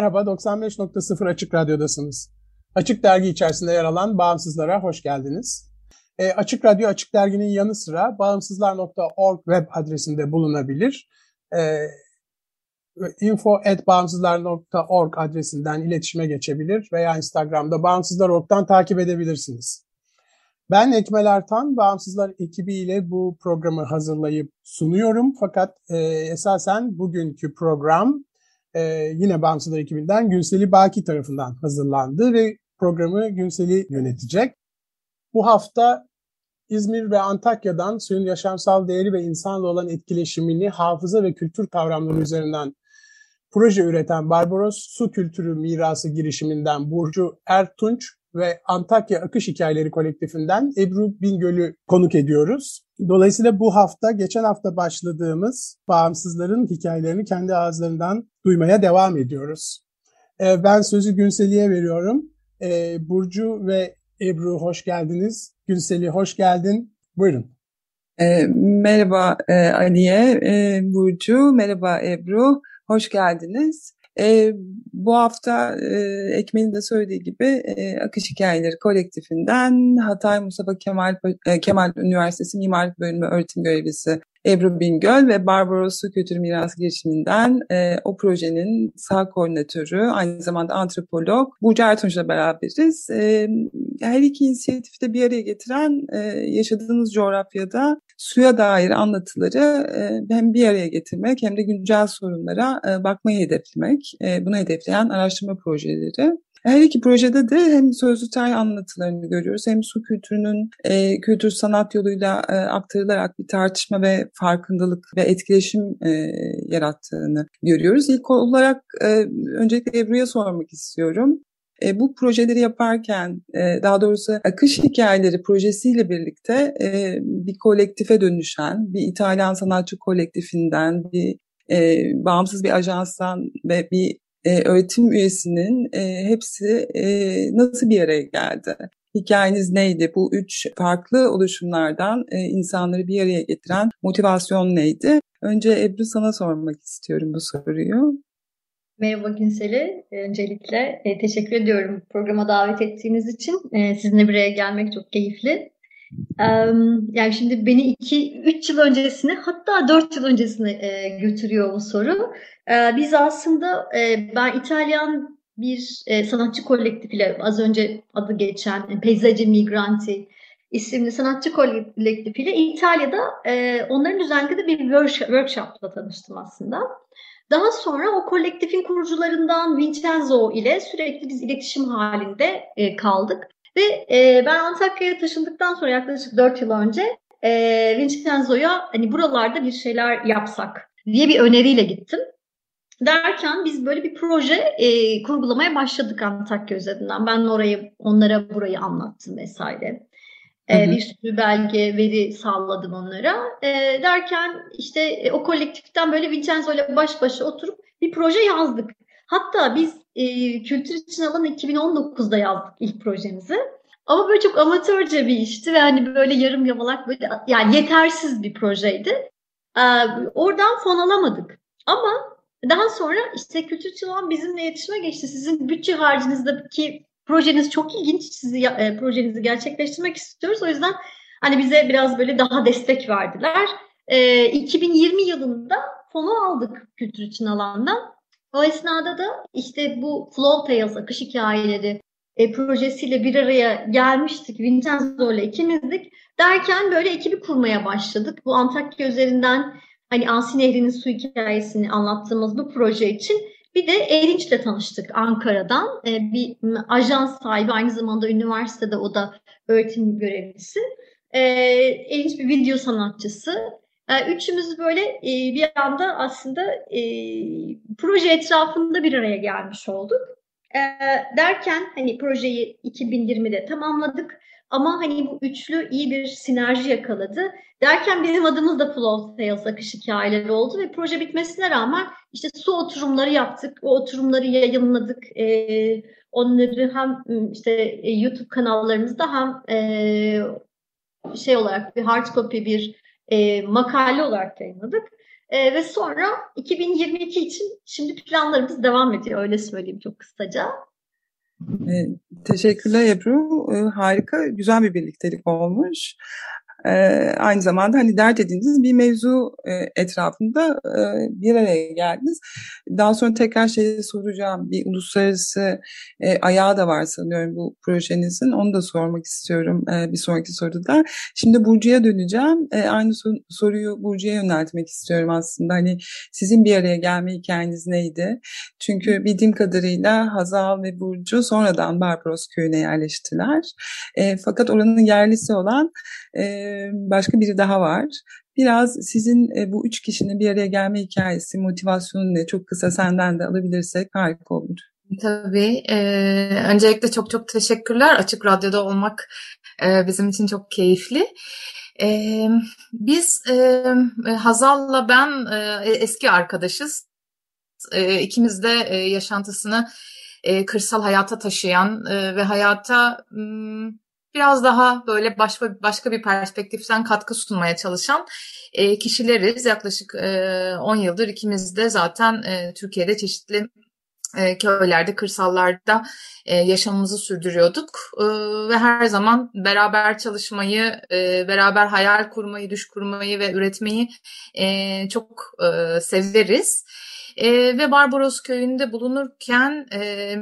Merhaba, 95.0 Açık Radyo'dasınız. Açık Dergi içerisinde yer alan Bağımsızlara hoş geldiniz. E, Açık Radyo, Açık Dergi'nin yanı sıra bağımsızlar.org web adresinde bulunabilir. E, info.bağımsızlar.org adresinden iletişime geçebilir veya Instagram'da Bağımsızlar.org'dan takip edebilirsiniz. Ben Ekmel Ertan, Bağımsızlar ekibiyle bu programı hazırlayıp sunuyorum. Fakat e, esasen bugünkü program e, yine Bağımsızlar ekibinden Günseli Baki tarafından hazırlandı ve programı Günseli yönetecek. Bu hafta İzmir ve Antakya'dan suyun yaşamsal değeri ve insanla olan etkileşimini hafıza ve kültür kavramları üzerinden proje üreten Barbaros Su Kültürü Mirası girişiminden Burcu Ertunç ve Antakya Akış Hikayeleri kolektifinden Ebru Bingöl'ü konuk ediyoruz. Dolayısıyla bu hafta, geçen hafta başladığımız bağımsızların hikayelerini kendi ağızlarından duymaya devam ediyoruz. Ee, ben sözü Günseli'ye veriyorum. Ee, Burcu ve Ebru hoş geldiniz. Günseli hoş geldin. Buyurun. E, merhaba e, Aliye, e, Burcu, merhaba Ebru, hoş geldiniz. E, bu hafta e, Ekmel'in de söylediği gibi e, Akış Hikayeleri kolektifinden Hatay Mustafa Kemal e, Kemal Üniversitesi Mimarlık Bölümü öğretim görevlisi Ebru Bingöl ve Barbaros Su Kültür Miras girişiminden e, o projenin sağ koordinatörü, aynı zamanda antropolog Burcu Ertunç'la beraberiz. E, her iki inisiyatifi bir araya getiren e, yaşadığınız coğrafyada suya dair anlatıları e, hem bir araya getirmek hem de güncel sorunlara e, bakmayı hedeflemek. E, bunu hedefleyen araştırma projeleri. Her iki projede de hem sözlü tarih anlatılarını görüyoruz hem su kültürünün e, kültür sanat yoluyla e, aktarılarak bir tartışma ve farkındalık ve etkileşim e, yarattığını görüyoruz. İlk olarak e, öncelikle Ebru'ya sormak istiyorum. E, bu projeleri yaparken e, daha doğrusu akış hikayeleri projesiyle birlikte e, bir kolektife dönüşen bir İtalyan sanatçı kolektifinden bir e, bağımsız bir ajanstan ve bir e, öğretim üyesinin e, hepsi e, nasıl bir araya geldi? Hikayeniz neydi? Bu üç farklı oluşumlardan e, insanları bir araya getiren motivasyon neydi? Önce Ebru sana sormak istiyorum bu soruyu. Merhaba Günseli. Öncelikle e, teşekkür ediyorum programa davet ettiğiniz için. E, sizinle bir araya gelmek çok keyifli. Yani şimdi beni 2-3 yıl öncesine hatta 4 yıl öncesine e, götürüyor bu soru. E, biz aslında e, ben İtalyan bir sanatçı kolektifiyle az önce adı geçen Peyzajı Migranti isimli sanatçı kolektifiyle İtalya'da onların düzenlediği bir workshopla tanıştım aslında. Daha sonra o kolektifin kurucularından Vincenzo ile sürekli biz iletişim halinde kaldık. Ve e, ben Antakya'ya taşındıktan sonra yaklaşık 4 yıl önce e, Vincenzo'ya hani buralarda bir şeyler yapsak diye bir öneriyle gittim. Derken biz böyle bir proje e, kurgulamaya başladık Antakya üzerinden. Ben orayı onlara burayı anlattım vesaire. E, bir sürü belge, veri sağladım onlara. E, derken işte e, o kolektiften böyle Vincenzo ile baş başa oturup bir proje yazdık. Hatta biz e, Kültür için alan 2019'da yazdık ilk projemizi. Ama böyle çok amatörce bir işti ve hani böyle yarım yamalak böyle yani yetersiz bir projeydi. E, oradan fon alamadık. Ama daha sonra işte Kültür için alan bizimle iletişime geçti. Sizin bütçe harcınızdaki projeniz çok ilginç. Sizi e, projenizi gerçekleştirmek istiyoruz. O yüzden hani bize biraz böyle daha destek verdiler. E, 2020 yılında fonu aldık kültür için alandan. O esnada da işte bu Flow Tales, akış hikayeleri e, projesiyle bir araya gelmiştik. Vincenzo ile ikimizdik. Derken böyle ekibi kurmaya başladık. Bu Antakya üzerinden hani Ansi Nehri'nin su hikayesini anlattığımız bu proje için bir de Erinç'le tanıştık Ankara'dan. E, bir ajans sahibi aynı zamanda üniversitede o da öğretim görevlisi. e, ilginç bir video sanatçısı. E, üçümüz böyle e, bir anda aslında e, proje etrafında bir araya gelmiş olduk. Derken hani projeyi 2020'de tamamladık. Ama hani bu üçlü iyi bir sinerji yakaladı. Derken bizim adımız da Flow Sales akış hikayeleri oldu ve proje bitmesine rağmen işte su oturumları yaptık. O oturumları yayınladık. Onları hem işte e, YouTube kanallarımızda hem şey olarak bir hard copy bir e, makale olarak yayınladık. E, ve sonra 2022 için şimdi planlarımız devam ediyor öyle söyleyeyim çok kısaca. E, teşekkürler Ebru. E, harika, güzel bir birliktelik olmuş e, aynı zamanda hani dert edindiğiniz bir mevzu e, etrafında e, bir araya geldiniz. Daha sonra tekrar şeyi soracağım. Bir uluslararası e, ayağı da var sanıyorum bu projenizin. Onu da sormak istiyorum e, bir sonraki soruda. Şimdi Burcu'ya döneceğim. E, aynı sor- soruyu Burcu'ya yöneltmek istiyorum aslında. Hani sizin bir araya gelme hikayeniz neydi? Çünkü bildiğim kadarıyla Hazal ve Burcu sonradan Barbaros köyüne yerleştiler. E, fakat oranın yerlisi olan e, başka biri daha var. Biraz sizin e, bu üç kişinin bir araya gelme hikayesi, motivasyonu ne? Çok kısa senden de alabilirsek harika olur. Tabii. E, öncelikle çok çok teşekkürler. Açık Radyo'da olmak e, bizim için çok keyifli. E, biz e, Hazal'la ben e, eski arkadaşız. E, ikimiz de e, yaşantısını e, kırsal hayata taşıyan e, ve hayata... M, biraz daha böyle başka başka bir perspektiften katkı sunmaya çalışan e, kişileriz. Yaklaşık e, 10 yıldır ikimiz de zaten e, Türkiye'de çeşitli e, köylerde, kırsallarda e, yaşamımızı sürdürüyorduk e, ve her zaman beraber çalışmayı, e, beraber hayal kurmayı, düş kurmayı ve üretmeyi e, çok e, severiz. E, ve Barbaros köyünde bulunurken e,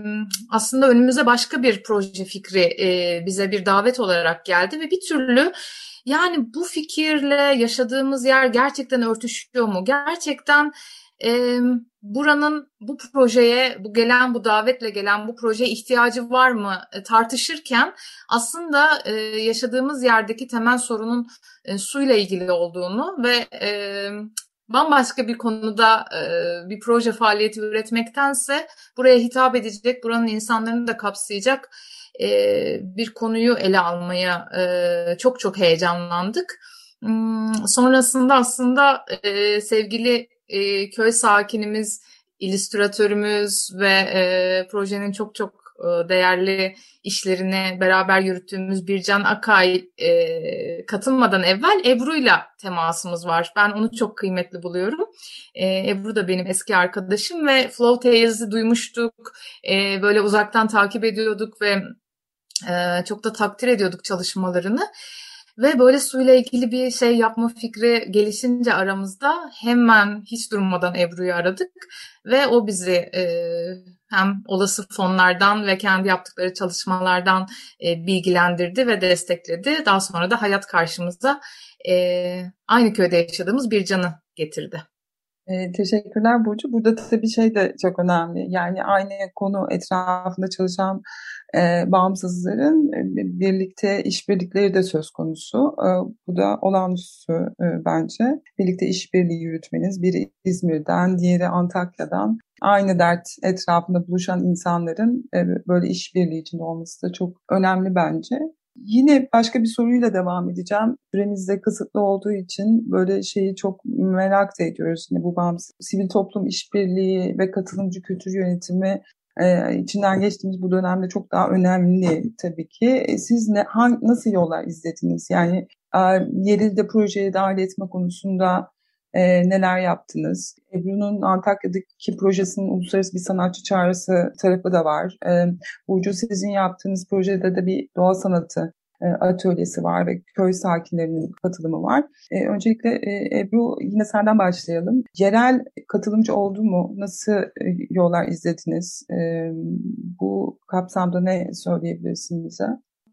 aslında önümüze başka bir proje fikri e, bize bir davet olarak geldi ve bir türlü yani bu fikirle yaşadığımız yer gerçekten örtüşüyor mu? Gerçekten e, buranın bu projeye, bu gelen bu davetle gelen bu projeye ihtiyacı var mı e, tartışırken aslında e, yaşadığımız yerdeki temel sorunun e, suyla ilgili olduğunu ve e, bambaşka bir konuda e, bir proje faaliyeti üretmektense buraya hitap edecek, buranın insanlarını da kapsayacak e, bir konuyu ele almaya e, çok çok heyecanlandık. Hmm, sonrasında aslında sevgili köy sakinimiz, illüstratörümüz ve projenin çok çok değerli işlerini beraber yürüttüğümüz Bircan Akay e, katılmadan evvel Ebru'yla temasımız var. Ben onu çok kıymetli buluyorum. E, Ebru da benim eski arkadaşım ve Flow Tales'i duymuştuk. E, böyle uzaktan takip ediyorduk ve e, çok da takdir ediyorduk çalışmalarını. Ve böyle suyla ilgili bir şey yapma fikri gelişince aramızda hemen hiç durmadan Ebru'yu aradık. Ve o bizi e, hem olası fonlardan ve kendi yaptıkları çalışmalardan e, bilgilendirdi ve destekledi. Daha sonra da hayat karşımıza e, aynı köyde yaşadığımız bir canı getirdi. E, teşekkürler Burcu. Burada tabii şey de çok önemli. Yani aynı konu etrafında çalışan e, bağımsızların e, birlikte işbirlikleri de söz konusu. E, bu da olağanüstü e, bence. Birlikte işbirliği yürütmeniz. Biri İzmir'den, diğeri Antakya'dan aynı dert etrafında buluşan insanların e, böyle işbirliği içinde olması da çok önemli bence. Yine başka bir soruyla devam edeceğim. Süremiz de kısıtlı olduğu için böyle şeyi çok merak da ediyoruz. Yani bu bağımsız sivil toplum işbirliği ve katılımcı kültür yönetimi e, içinden geçtiğimiz bu dönemde çok daha önemli tabii ki. E, siz ne, hangi, nasıl yollar izlediniz? Yani e, yerinde projeye dahil etme konusunda e, neler yaptınız? Ebru'nun Antakya'daki projesinin uluslararası bir sanatçı çağrısı tarafı da var. E, Burcu sizin yaptığınız projede de bir doğa sanatı e, atölyesi var ve köy sakinlerinin katılımı var. E, öncelikle e, Ebru yine senden başlayalım. Yerel katılımcı oldu mu? Nasıl e, yollar izlediniz? E, bu kapsamda ne söyleyebilirsin bize?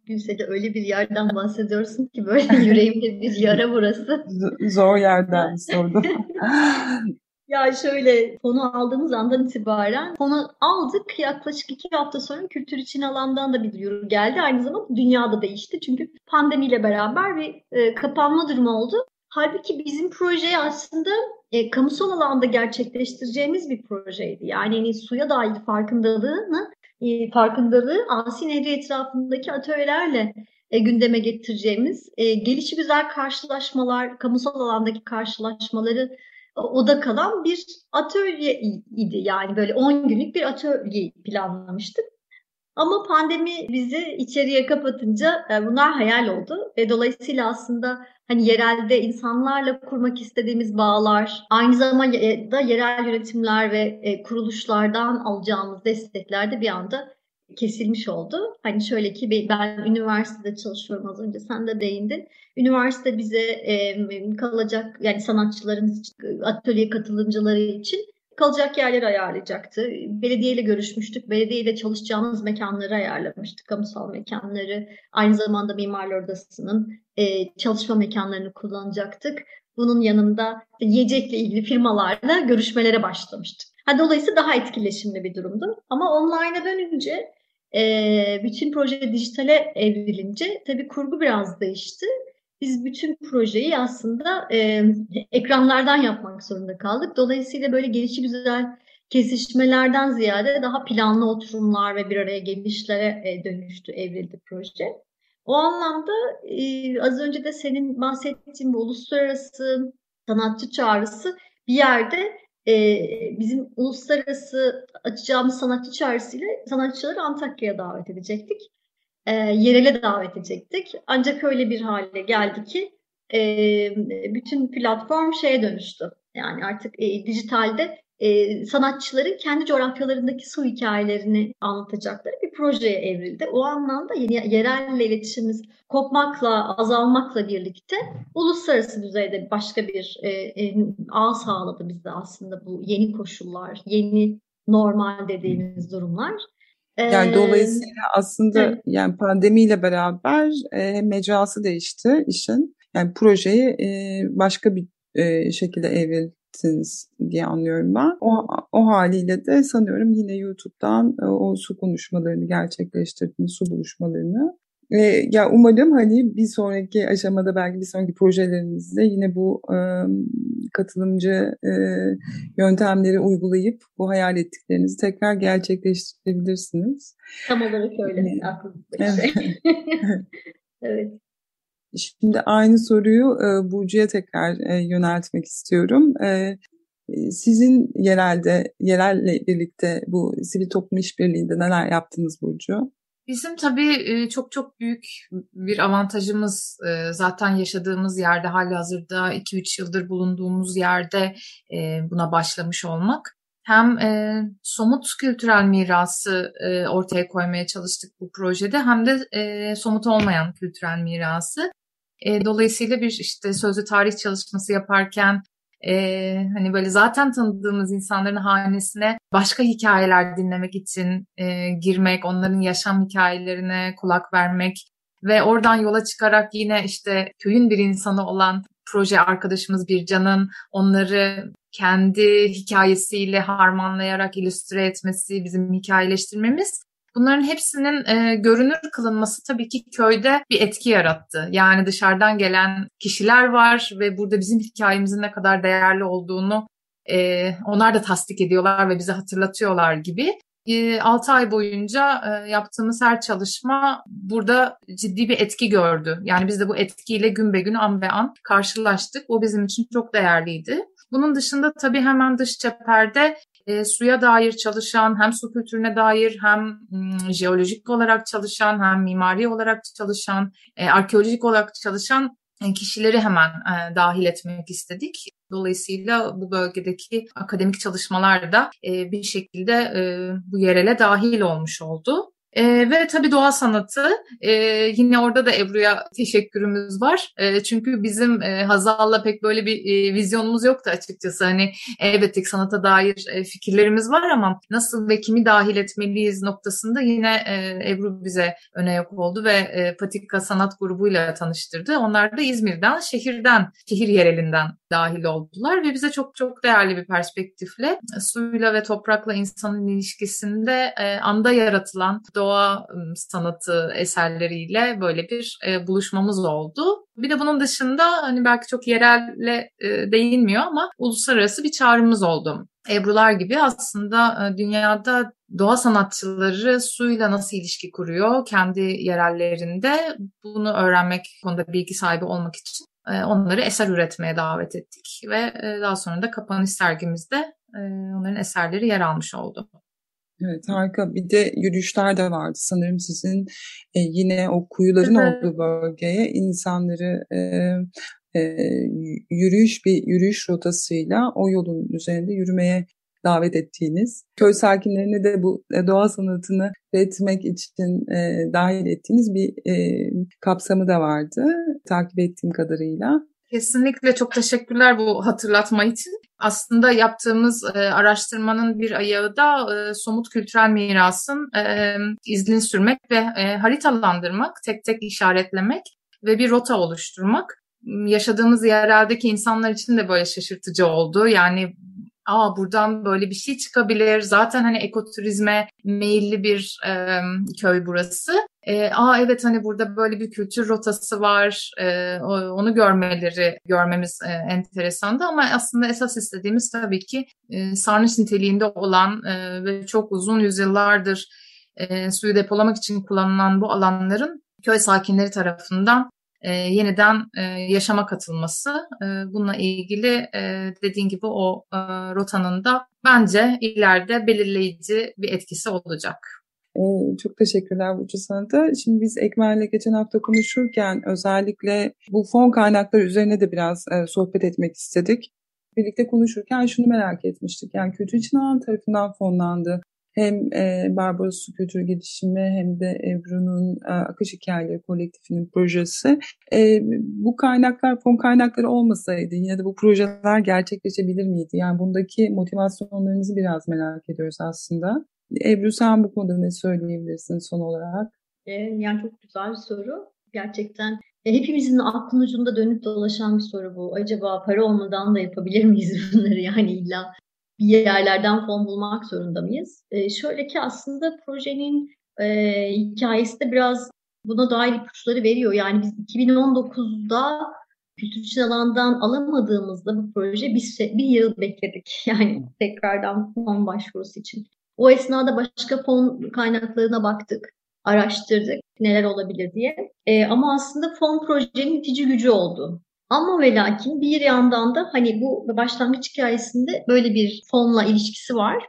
Gülsel'e öyle bir yerden bahsediyorsun ki böyle yüreğimde bir yara burası. Zor yerden sordum. Ya şöyle fonu aldığımız andan itibaren fonu aldık. Yaklaşık iki hafta sonra kültür için alandan da bir duyuru geldi. Aynı zamanda dünyada değişti. Çünkü pandemiyle beraber bir e, kapanma durumu oldu. Halbuki bizim proje aslında e, kamusal alanda gerçekleştireceğimiz bir projeydi. Yani hani suya dair farkındalığını, e, farkındalığı Asi Nehri etrafındaki atölyelerle e, gündeme getireceğimiz, e, gelişi güzel karşılaşmalar, kamusal alandaki karşılaşmaları oda kalan bir atölye idi. Yani böyle 10 günlük bir atölye planlamıştık. Ama pandemi bizi içeriye kapatınca e, bunlar hayal oldu ve dolayısıyla aslında hani yerelde insanlarla kurmak istediğimiz bağlar, aynı zamanda yerel yönetimler ve e, kuruluşlardan alacağımız destekler de bir anda kesilmiş oldu. Hani şöyle ki ben üniversitede çalışıyorum az önce sen de değindin. Üniversite bize e, kalacak yani sanatçıların atölye katılımcıları için kalacak yerler ayarlayacaktı. Belediyeyle görüşmüştük. Belediyeyle çalışacağımız mekanları ayarlamıştık. Kamusal mekanları. Aynı zamanda Mimarlar Odası'nın e, çalışma mekanlarını kullanacaktık. Bunun yanında yiyecekle ilgili firmalarla görüşmelere başlamıştık. Ha, dolayısıyla daha etkileşimli bir durumdu. Ama online'a dönünce e, bütün proje dijitale evrilince tabii kurgu biraz değişti. Biz bütün projeyi aslında e, ekranlardan yapmak zorunda kaldık. Dolayısıyla böyle gelişi güzel kesişmelerden ziyade daha planlı oturumlar ve bir araya gelişlere e, dönüştü, evrildi proje. O anlamda e, az önce de senin bahsettiğin bu uluslararası sanatçı çağrısı bir yerde e, bizim uluslararası açacağımız sanatçı çağrısıyla sanatçıları Antakya'ya davet edecektik. E, yerele davet edecektik. Ancak öyle bir hale geldi ki e, bütün platform şeye dönüştü. Yani artık e, dijitalde e, sanatçıların kendi coğrafyalarındaki su hikayelerini anlatacakları bir projeye evrildi. O anlamda yeni, yerelle iletişimimiz kopmakla, azalmakla birlikte uluslararası düzeyde başka bir e, e, ağ sağladı bize aslında bu yeni koşullar, yeni normal dediğimiz durumlar. Yani dolayısıyla aslında evet. yani pandemiyle beraber e, mecrası değişti işin. Yani projeyi e, başka bir e, şekilde evrildi ettiniz diye anlıyorum ben. O, o haliyle de sanıyorum yine YouTube'dan e, o su konuşmalarını gerçekleştirdiniz, su buluşmalarını. E, ya umarım hani bir sonraki aşamada belki bir sonraki projelerinizde yine bu e, katılımcı e, yöntemleri uygulayıp bu hayal ettiklerinizi tekrar gerçekleştirebilirsiniz. Tam olarak öyle. Evet. Aklımda şey. evet. Şimdi aynı soruyu e, Burcu'ya tekrar e, yöneltmek istiyorum. E, sizin yerelde, yerelle birlikte bu sivil toplum işbirliğinde neler yaptınız Burcu? Bizim tabii çok çok büyük bir avantajımız zaten yaşadığımız yerde hali hazırda 2-3 yıldır bulunduğumuz yerde buna başlamış olmak. Hem somut kültürel mirası ortaya koymaya çalıştık bu projede hem de somut olmayan kültürel mirası. Dolayısıyla bir işte sözlü tarih çalışması yaparken e, hani böyle zaten tanıdığımız insanların hanesine başka hikayeler dinlemek için e, girmek, onların yaşam hikayelerine kulak vermek ve oradan yola çıkarak yine işte köyün bir insanı olan proje arkadaşımız Bircan'ın onları kendi hikayesiyle harmanlayarak illüstre etmesi, bizim hikayeleştirmemiz Bunların hepsinin e, görünür kılınması tabii ki köyde bir etki yarattı. Yani dışarıdan gelen kişiler var ve burada bizim hikayemizin ne kadar değerli olduğunu e, onlar da tasdik ediyorlar ve bize hatırlatıyorlar gibi. E, 6 ay boyunca e, yaptığımız her çalışma burada ciddi bir etki gördü. Yani biz de bu etkiyle gün be gün an be an karşılaştık. O bizim için çok değerliydi. Bunun dışında tabii hemen dış cepherde e, suya dair çalışan, hem su kültürüne dair hem m, jeolojik olarak çalışan, hem mimari olarak çalışan, e, arkeolojik olarak çalışan e, kişileri hemen e, dahil etmek istedik. Dolayısıyla bu bölgedeki akademik çalışmalar da e, bir şekilde e, bu yerele dahil olmuş oldu. E, ve tabii doğa sanatı. E, yine orada da Ebru'ya teşekkürümüz var. E, çünkü bizim e, Hazal'la pek böyle bir e, vizyonumuz yoktu açıkçası. Hani elbette sanata dair e, fikirlerimiz var ama nasıl ve kimi dahil etmeliyiz noktasında yine e, Ebru bize öne yok oldu ve e, Patika Sanat grubuyla tanıştırdı. Onlar da İzmir'den, şehirden, şehir yerelinden dahil oldular ve bize çok çok değerli bir perspektifle suyla ve toprakla insanın ilişkisinde e, anda yaratılan doğa sanatı eserleriyle böyle bir e, buluşmamız oldu. Bir de bunun dışında hani belki çok yerelle e, değinmiyor ama uluslararası bir çağrımız oldu. Ebrular gibi aslında e, dünyada doğa sanatçıları suyla nasıl ilişki kuruyor kendi yerellerinde bunu öğrenmek konuda bilgi sahibi olmak için e, onları eser üretmeye davet ettik ve e, daha sonra da kapanış sergimizde e, onların eserleri yer almış oldu. Evet harika. Bir de yürüyüşler de vardı sanırım sizin e, yine o kuyuların evet. olduğu bölgeye insanları e, e, yürüyüş bir yürüyüş rotasıyla o yolun üzerinde yürümeye davet ettiğiniz, köy sakinlerini de bu doğa sanatını üretmek için e, dahil ettiğiniz bir e, kapsamı da vardı takip ettiğim kadarıyla. Kesinlikle çok teşekkürler bu hatırlatma için. Aslında yaptığımız e, araştırmanın bir ayağı da e, somut kültürel mirasın e, izini sürmek ve e, haritalandırmak, tek tek işaretlemek ve bir rota oluşturmak. Yaşadığımız yerlerdeki insanlar için de böyle şaşırtıcı oldu. Yani aa buradan böyle bir şey çıkabilir. Zaten hani ekoturizme meyilli bir e, köy burası. E, aa evet hani burada böyle bir kültür rotası var. E, onu görmeleri görmemiz e, enteresandı ama aslında esas istediğimiz tabii ki e, sarnıç niteliğinde olan e, ve çok uzun yüzyıllardır e, suyu depolamak için kullanılan bu alanların köy sakinleri tarafından e, yeniden e, yaşama katılması. E, bununla ilgili e, dediğin gibi o e, rotanın da bence ileride belirleyici bir etkisi olacak. Ee, çok teşekkürler Burcu sana da. Şimdi biz Ekmel'le geçen hafta konuşurken özellikle bu fon kaynakları üzerine de biraz e, sohbet etmek istedik. Birlikte konuşurken şunu merak etmiştik. Yani Kültür İçin tarafından fonlandı hem e, Barbaros Kültür Gelişimi hem de Ebru'nun e, Akış Hikayeleri Kolektifinin projesi. E, bu kaynaklar, fon kaynakları olmasaydı yine de bu projeler gerçekleşebilir miydi? Yani bundaki motivasyonlarınızı biraz merak ediyoruz aslında. Ebru sen bu konuda ne söyleyebilirsin son olarak? E, yani çok güzel bir soru. Gerçekten e, hepimizin aklın ucunda dönüp dolaşan bir soru bu. Acaba para olmadan da yapabilir miyiz bunları? Yani illa bir yerlerden fon bulmak zorunda mıyız? E, şöyle ki aslında projenin e, hikayesi de biraz buna dair ipuçları veriyor. Yani biz 2019'da kültür alandan alamadığımızda bu proje bir, bir yıl bekledik. Yani tekrardan fon başvurusu için. O esnada başka fon kaynaklarına baktık, araştırdık neler olabilir diye. E, ama aslında fon projenin itici gücü oldu. Ama ve lakin bir yandan da hani bu başlangıç hikayesinde böyle bir fonla ilişkisi var.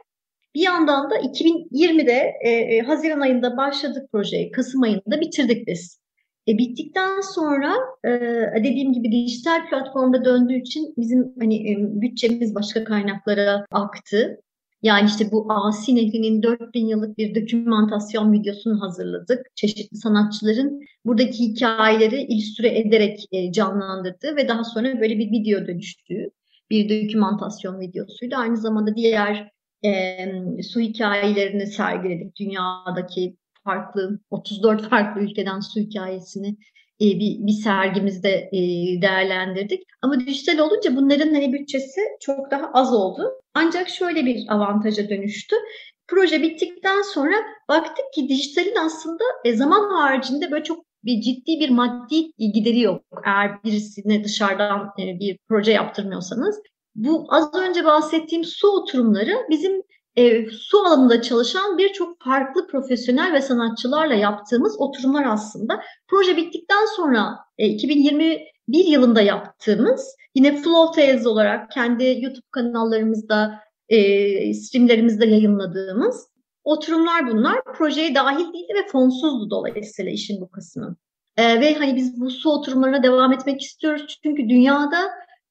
Bir yandan da 2020'de e, e, Haziran ayında başladık projeyi, Kasım ayında bitirdik biz. E, bittikten sonra e, dediğim gibi dijital platformda döndüğü için bizim hani e, bütçemiz başka kaynaklara aktı. Yani işte bu Asi Nehri'nin 4000 yıllık bir dokümantasyon videosunu hazırladık. Çeşitli sanatçıların buradaki hikayeleri illüstre ederek e, canlandırdığı ve daha sonra böyle bir video dönüştüğü bir dokümantasyon videosuydu. Aynı zamanda diğer e, su hikayelerini sergiledik. Dünyadaki farklı 34 farklı ülkeden su hikayesini e, bir, bir sergimizde e, değerlendirdik. Ama dijital olunca bunların hani bütçesi çok daha az oldu. Ancak şöyle bir avantaja dönüştü. Proje bittikten sonra baktık ki dijitalin aslında e, zaman haricinde böyle çok bir ciddi bir maddi gideri yok. Eğer birisine dışarıdan e, bir proje yaptırmıyorsanız. Bu az önce bahsettiğim su oturumları bizim e, su alanında çalışan birçok farklı profesyonel ve sanatçılarla yaptığımız oturumlar aslında. Proje bittikten sonra e, 2021 yılında yaptığımız yine Flow Tales olarak kendi YouTube kanallarımızda e, streamlerimizde yayınladığımız oturumlar bunlar. Projeye dahil değildi ve fonsuzdu dolayısıyla işin bu kısmı. E, ve hani biz bu su oturumlarına devam etmek istiyoruz çünkü dünyada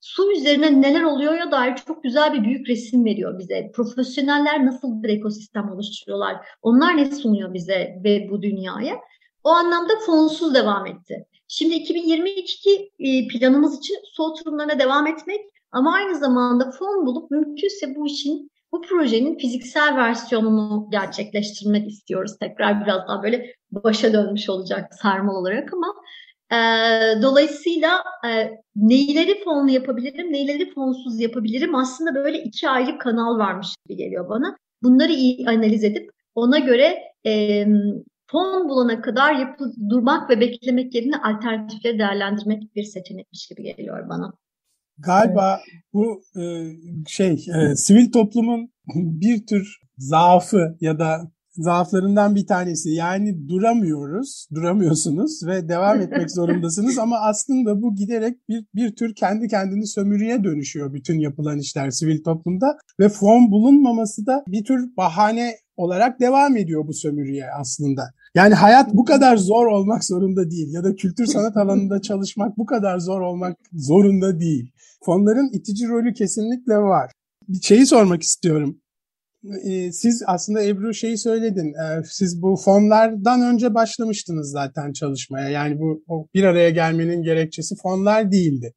su üzerine neler oluyor ya dair çok güzel bir büyük resim veriyor bize. Profesyoneller nasıl bir ekosistem oluşturuyorlar? Onlar ne sunuyor bize ve bu dünyaya? O anlamda fonsuz devam etti. Şimdi 2022 e, planımız için su oturumlarına devam etmek ama aynı zamanda fon bulup mümkünse bu işin bu projenin fiziksel versiyonunu gerçekleştirmek istiyoruz. Tekrar biraz daha böyle başa dönmüş olacak sarmal olarak ama e, dolayısıyla e, neyleri fonlu yapabilirim, neyleri fonsuz yapabilirim aslında böyle iki ayrı kanal varmış gibi geliyor bana. Bunları iyi analiz edip ona göre e, fon bulana kadar yapı, durmak ve beklemek yerine alternatifleri değerlendirmek bir seçenekmiş gibi geliyor bana. Galiba bu e, şey e, sivil toplumun bir tür zaafı ya da zaaflarından bir tanesi. Yani duramıyoruz, duramıyorsunuz ve devam etmek zorundasınız ama aslında bu giderek bir, bir tür kendi kendini sömürüye dönüşüyor bütün yapılan işler sivil toplumda ve fon bulunmaması da bir tür bahane olarak devam ediyor bu sömürüye aslında. Yani hayat bu kadar zor olmak zorunda değil ya da kültür sanat alanında çalışmak bu kadar zor olmak zorunda değil. Fonların itici rolü kesinlikle var. Bir şeyi sormak istiyorum. Ee, siz aslında Ebru şeyi söyledin. Ee, siz bu fonlardan önce başlamıştınız zaten çalışmaya. Yani bu o bir araya gelmenin gerekçesi fonlar değildi.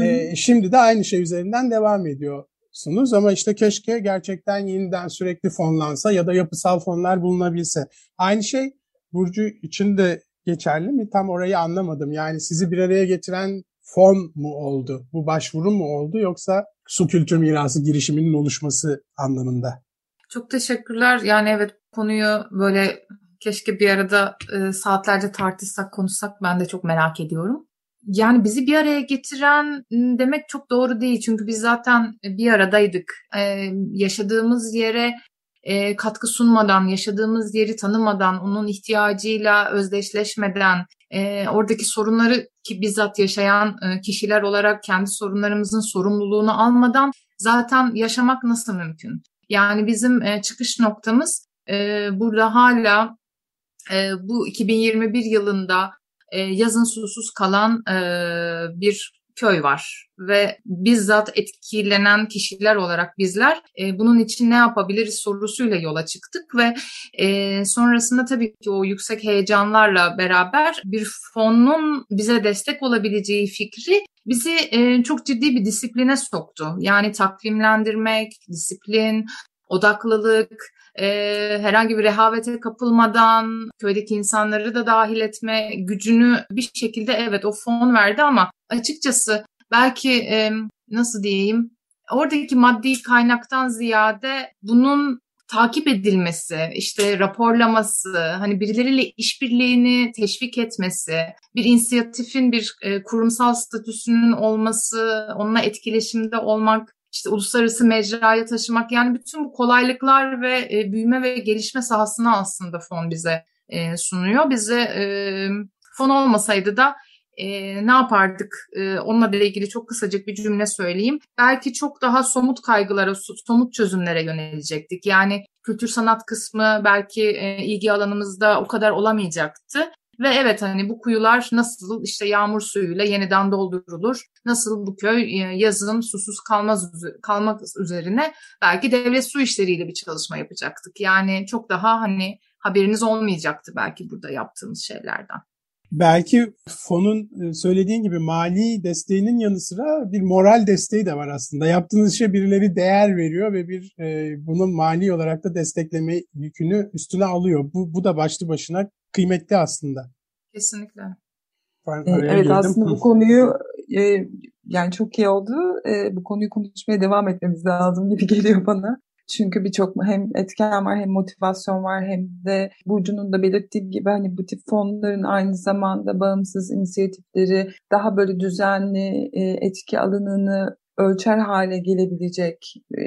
Ee, şimdi de aynı şey üzerinden devam ediyorsunuz ama işte keşke gerçekten yeniden sürekli fonlansa ya da yapısal fonlar bulunabilse. Aynı şey Burcu için de geçerli mi? Tam orayı anlamadım. Yani sizi bir araya getiren fon mu oldu? Bu başvuru mu oldu yoksa su kültür mirası girişiminin oluşması anlamında? Çok teşekkürler. Yani evet konuyu böyle keşke bir arada e, saatlerce tartışsak, konuşsak ben de çok merak ediyorum. Yani bizi bir araya getiren demek çok doğru değil. Çünkü biz zaten bir aradaydık. Ee, yaşadığımız yere e, katkı sunmadan, yaşadığımız yeri tanımadan, onun ihtiyacıyla özdeşleşmeden, e, oradaki sorunları ki bizzat yaşayan e, kişiler olarak kendi sorunlarımızın sorumluluğunu almadan zaten yaşamak nasıl mümkün? Yani bizim e, çıkış noktamız e, burada hala bu 2021 yılında yazın susuz kalan bir köy var ve bizzat etkilenen kişiler olarak bizler e, bunun için ne yapabiliriz sorusuyla yola çıktık ve e, sonrasında tabii ki o yüksek heyecanlarla beraber bir fonun bize destek olabileceği fikri bizi e, çok ciddi bir disipline soktu. Yani takvimlendirmek, disiplin, odaklılık, e, herhangi bir rehavete kapılmadan köydeki insanları da dahil etme gücünü bir şekilde evet o fon verdi ama açıkçası belki e, nasıl diyeyim oradaki maddi kaynaktan ziyade bunun takip edilmesi, işte raporlaması, hani birileriyle işbirliğini teşvik etmesi, bir inisiyatifin bir e, kurumsal statüsünün olması, onunla etkileşimde olmak, işte uluslararası mecraya taşımak yani bütün bu kolaylıklar ve e, büyüme ve gelişme sahasını aslında fon bize e, sunuyor. Bize e, fon olmasaydı da e, ne yapardık? E, onunla ilgili çok kısacık bir cümle söyleyeyim. Belki çok daha somut kaygılara, somut çözümlere yönelecektik. Yani kültür sanat kısmı belki e, ilgi alanımızda o kadar olamayacaktı. Ve evet hani bu kuyular nasıl işte yağmur suyuyla yeniden doldurulur? Nasıl bu köy e, yazın susuz kalmaz kalmak üzerine belki devlet su işleriyle bir çalışma yapacaktık. Yani çok daha hani haberiniz olmayacaktı belki burada yaptığımız şeylerden. Belki fonun e, söylediğin gibi mali desteğinin yanı sıra bir moral desteği de var aslında. Yaptığınız işe birileri değer veriyor ve bir e, bunun mali olarak da destekleme yükünü üstüne alıyor. Bu, bu da başlı başına kıymetli aslında. Kesinlikle. Ben evet girdim. aslında bu konuyu e, yani çok iyi oldu. E, bu konuyu konuşmaya devam etmemiz lazım gibi geliyor bana. Çünkü birçok hem etken var hem motivasyon var hem de Burcu'nun da belirttiği gibi hani bu tip fonların aynı zamanda bağımsız inisiyatifleri daha böyle düzenli e, etki alanını ölçer hale gelebilecek e,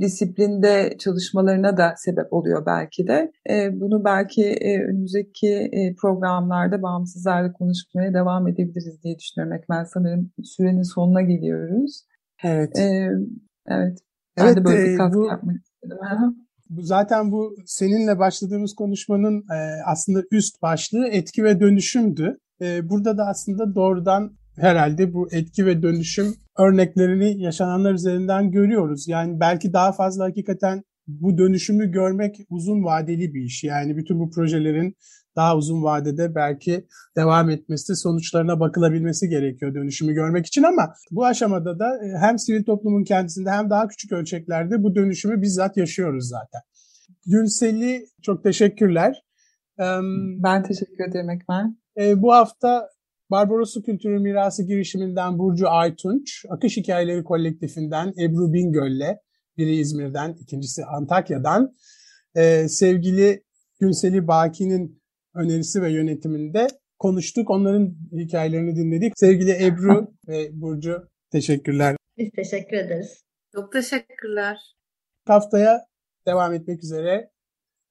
disiplinde çalışmalarına da sebep oluyor belki de. E, bunu belki e, önümüzdeki e, programlarda bağımsızlarla konuşmaya devam edebiliriz diye düşünüyorum. Ben sanırım sürenin sonuna geliyoruz. Evet. E, evet. Ben evet, de böyle bir katkı bu... yapmak istedim. Zaten bu seninle başladığımız konuşmanın e, aslında üst başlığı etki ve dönüşümdü. E, burada da aslında doğrudan herhalde bu etki ve dönüşüm örneklerini yaşananlar üzerinden görüyoruz. Yani belki daha fazla hakikaten bu dönüşümü görmek uzun vadeli bir iş. Yani bütün bu projelerin daha uzun vadede belki devam etmesi, sonuçlarına bakılabilmesi gerekiyor dönüşümü görmek için ama bu aşamada da e, hem sivil toplumun kendisinde hem daha küçük ölçeklerde bu dönüşümü bizzat yaşıyoruz zaten. Günsel'i çok teşekkürler. Ben teşekkür ederim Ekmel. E, bu hafta Barbarosu Kültürü Mirası girişiminden Burcu Aytunç, Akış Hikayeleri Kolektifinden Ebru Bingöl'le, biri İzmir'den, ikincisi Antakya'dan, e, sevgili Günseli Baki'nin önerisi ve yönetiminde konuştuk. Onların hikayelerini dinledik. Sevgili Ebru ve Burcu teşekkürler. Biz teşekkür ederiz. Çok teşekkürler. Haftaya devam etmek üzere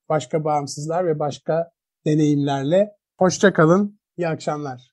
başka bağımsızlar ve başka deneyimlerle. Hoşça kalın. İyi akşamlar.